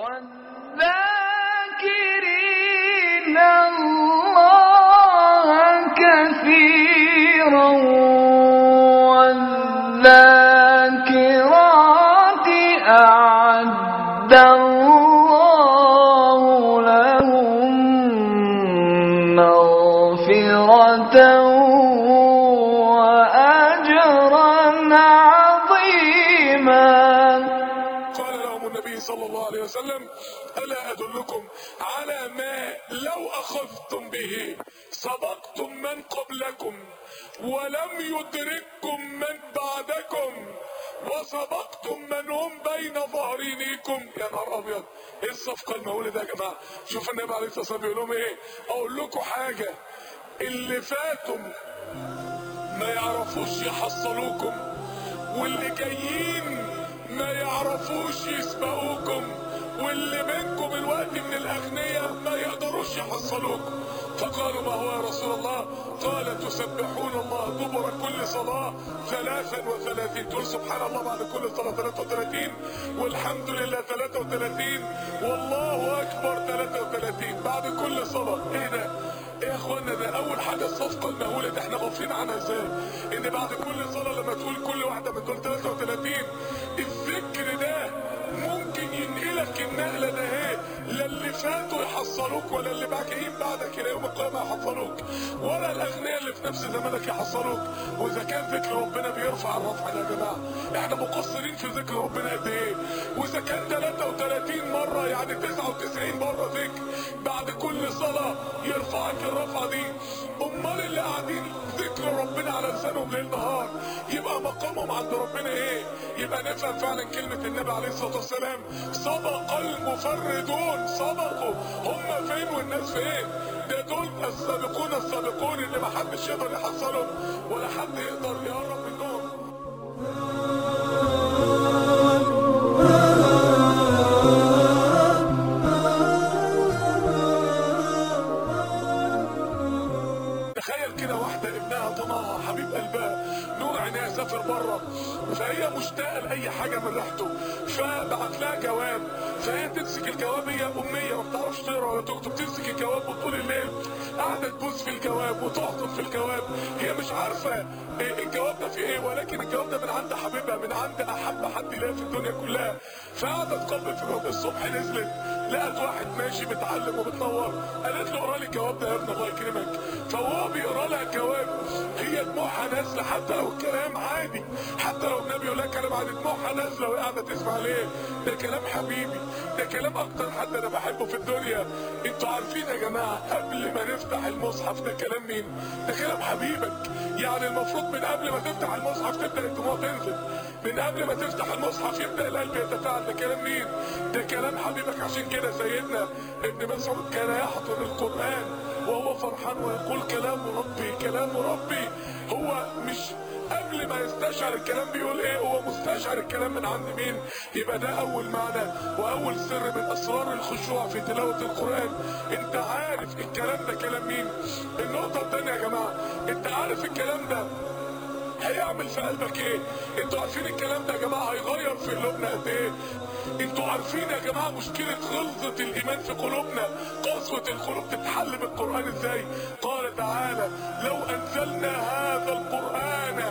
والذاكرين عليه وسلم ألا أدلكم على ما لو أخذتم به سبقتم من قبلكم ولم يدرككم من بعدكم وسبقتم من هم بين ظهرينيكم. يا نهار أبيض! إيه الصفقة المهوله ده يا جماعة؟ شوف النبي عليه الصلاة والسلام بيقول لهم إيه؟ أقول لكم حاجة اللي فاتوا ما يعرفوش يحصلوكم واللي جايين ما يعرفوش يسبقوكم واللي منكم الوقت من الاغنياء ما يقدروش يحصلوكم فقالوا ما هو يا رسول الله؟ قال تسبحون الله دبر كل صلاة ثلاثا وثلاثين. تقول سبحان الله بعد كل صلاة 33 والحمد لله 33 والله أكبر 33 بعد كل صلاة. إيه ده؟ إيه يا اخوانا ده؟ أول حاجة الصفقة المهولة دي إحنا غافلين عنها إزاي؟ إن بعد كل صلاة لما تقول كل واحدة من دول 33 الذكر ده ممكن ينقلك النقله ده إيه لا اللي فاتوا يحصلوك ولا اللي باقيين بعدك إلى يوم القيامه يحصلوك. ولا الأغنياء اللي في نفس زمانك يحصلوك. وإذا كان ذكر ربنا بيرفع الرفع يا جماعة. إحنا مقصرين في ذكر ربنا قد إيه؟ وإذا كان 33 مرة يعني 99 مرة ذكر بعد كل صلاة يرفعك الرفعة دي. أمال اللي قاعدين ذكر ربنا على لسانهم ليل نهار. يبقى مقامهم عند ربنا إيه؟ يبقى نفهم فعلا كلمة النبي عليه الصلاة والسلام. سبق المفردون سبقوا. هم فين والناس فين؟ ده دول السابقون السابقون اللي ما حدش يقدر يحصلهم ولا حد يقدر يقرب منهم. فهي مشتاقة لأي حاجة من ريحته فبعت لها جواب. فهي تمسك الجواب هي أمية ما بتعرفش تقرأ ولا تكتب. تمسك الجواب وطول الليل قاعدة تبوس في الجواب وتحضن في الجواب. هي مش عارفة إيه الجواب ده فيه إيه ولكن الجواب ده من عند حبيبها من عند أحب حد ليها في الدنيا كلها. فقعدت تقبل في الصبح نزلت. لقت واحد ماشي متعلم وبتنور قالت له اقرا لي الجواب ده يا ابني الله يكرمك. فهو بيقرا لها الجواب. هي دموعها نازلة حتى لو الكلام عادي حتى لو النبي يقول لها كلام عادي دموعها نازلة وهي قاعدة تسمع ليه؟ ده كلام حبيبي ده كلام أكتر حد أنا بحبه في الدنيا. أنتوا عارفين يا جماعة قبل ما نفتح المصحف ده كلام مين؟ ده كلام حبيبك. يعني المفروض من قبل ما تفتح المصحف تبدأ الدموع تنزل. من قبل ما تفتح المصحف يبدأ القلب يتفاعل ده كلام مين؟ ده كلام حبيبك عشان كده سيدنا ابن مسعود كان يحضر القرآن وهو فرحان ويقول كلام ربي كلام ربي. هو مش قبل ما يستشعر الكلام بيقول إيه؟ هو مستشعر الكلام من عند مين؟ يبقى ده أول معنى وأول سر من أسرار الخشوع في تلاوة القرآن. أنت عارف الكلام ده كلام مين؟ النقطة الثانية يا جماعة أنت عارف الكلام ده هيعمل في قلبك إيه؟ أنتوا عارفين الكلام ده يا جماعة هيغير في قلوبنا قد إيه؟ أنتوا عارفين يا جماعة مشكلة غلظة الإيمان في قلوبنا؟ قسوه القلوب تتحل بالقرآن إزاي؟ قال تعالى لو أنزلنا هذا القرآن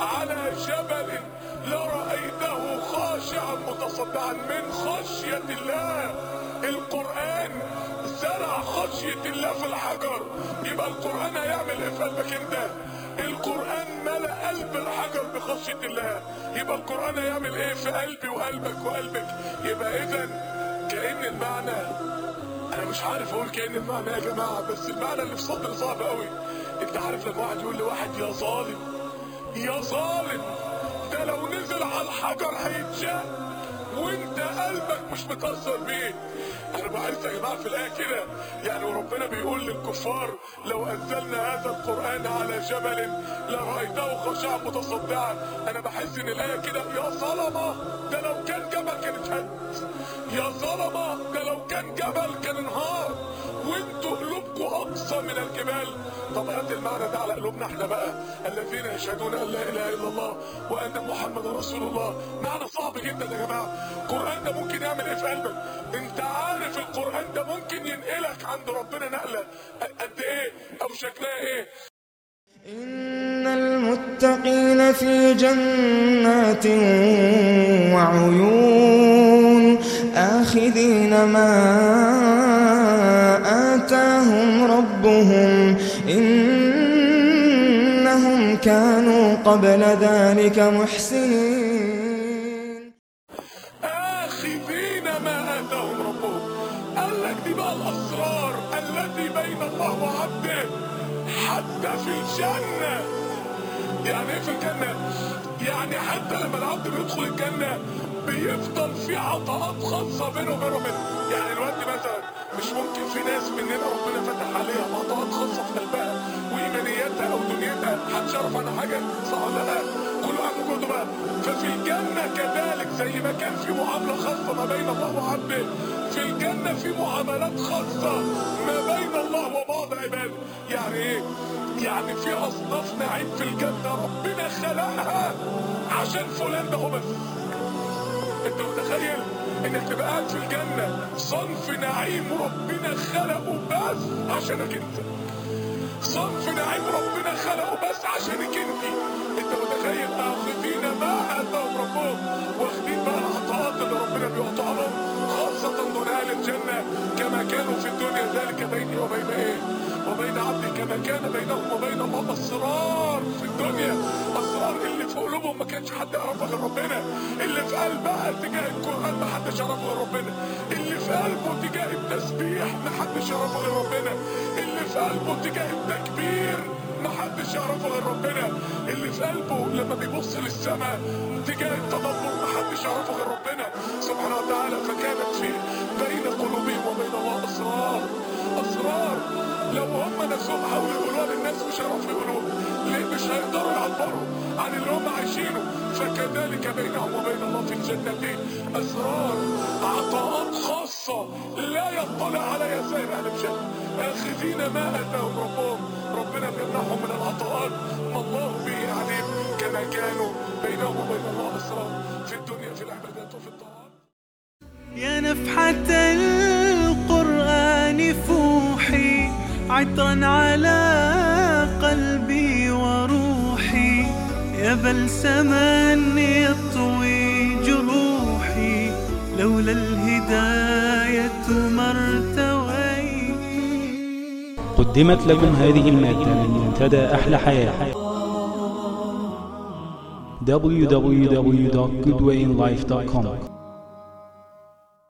على جبل لرأيته خاشعا متصدعا من خشية الله. القرآن زرع خشية الله في الحجر. يبقى القرآن هيعمل إيه في قلبك أنت؟ القرآن ملأ قلب الحجر بخشية الله. يبقى القرآن هيعمل إيه في قلبي وقلبك وقلبك؟ يبقى اذا كأن المعنى أنا مش عارف أقول كأن المعنى يا جماعة بس المعنى اللي في صدري صعب قوي أنت عارف لما واحد يقول لواحد يا ظالم يا ظالم ده لو نزل على الحجر هيتشق وانت قلبك مش متأثر بيه. أنا بحس يا جماعة في الآية كده. يعني وربنا بيقول للكفار لو أنزلنا هذا القرآن على جبل لرأيته خاشعا متصدعا. أنا بحس إن الآية كده يا ظلمة ده لو كان جبل كان اتهد. يا ظلمة ده لو كان جبل كان انهار. وانتوا قلوبكم أقصى من الجبال. طب هات المعنى ده على قلوبنا إحنا بقى. الذين يشهدون أن لا إله إلا الله وأن محمد رسول الله. معنى صعب جدا يا جماعة. القرآن ده ممكن يعمل إيه في قلبك؟ أنت عارف القرآن ده ممكن ينقلك عند ربنا نقلة. قد إيه؟ أو شكلها إيه؟ إن المتقين في جنات وعيون. آخذين ما آتاهم ربهم إنهم كانوا قبل ذلك محسنين. آخذين ما آتاهم ربهم. قال لك دي بقى الأسرار التي بين الله وعبده حتى في الجنة. يعني إيه في الجنة؟ يعني حتى لما العبد بيدخل الجنة بيفضل في عطاءات خاصة بينه وبين ربنا يعني دلوقتي مثلا مش ممكن في ناس مننا ربنا فتح عليها عطاءات خاصة في قلبها وإيمانياتها أو دنيتها محدش يعرف عنها حاجة صح ولا لا؟ كل واحد وجوده بقى ففي الجنة كذلك زي ما كان في معاملة خاصة ما بين الله وعبده في الجنة في معاملات خاصة ما بين الله وبعض عباده يعني إيه؟ يعني في أصناف نعيم في الجنة ربنا خلقها عشان فلان ده هو بس انت متخيل تبقى قاعد في الجنة صنف نعيم ربنا خلقه بس عشانك انت صنف نعيم ربنا خلقه بس عشانك انت انت متخيل اخذين ما اتاهم ربهم واخدين بقى العطاءات اللي ربنا بيعطيها لهم خاصة دون أهل الجنة كما كانوا في الدنيا ذلك بيني وبين إيه؟ وبين عبدي كما كان بينهم وبين الله أسرار في الدنيا. أسرار اللي في قلوبهم ما كانش حد يعرفها غير ربنا. اللي في قلبها تجاه القران ما حدش يعرفه غير ربنا. اللي في قلبه تجاه التسبيح ما حدش يعرفه غير ربنا. اللي في قلبه تجاه التكبير ما حدش يعرفه غير ربنا. اللي في قلبه لما بيبص للسماء تجاه التدبر ما حدش يعرفه غير ربنا. سبحانه وتعالى فكانت في نفسهم حاولوا يقولوها للناس مش هيعرفوا يقولوها ليه مش هيقدروا يعبروا عن اللي هم عايشينه؟ فكذلك بينهم وبين الله في الجنة أسرار عطاءات خاصة لا يطلع عليها سائر أهل الجنة؟ آخذين ما آتاهم ربهم. ربنا بيمنحهم من العطاءات ما الله به عليم. كما كانوا بينهم وبين الله أسرار في الدنيا في العبادات وفي الطاعات. يا نفحة القرآن فوحي. عطرا على قلبي وروحي. يا بلسما يطوي جروحي. لولا الهداية ما ارتويت قدمت لكم هذه المادة من منتدى أحلى حياة. Www.goodwayinlife.com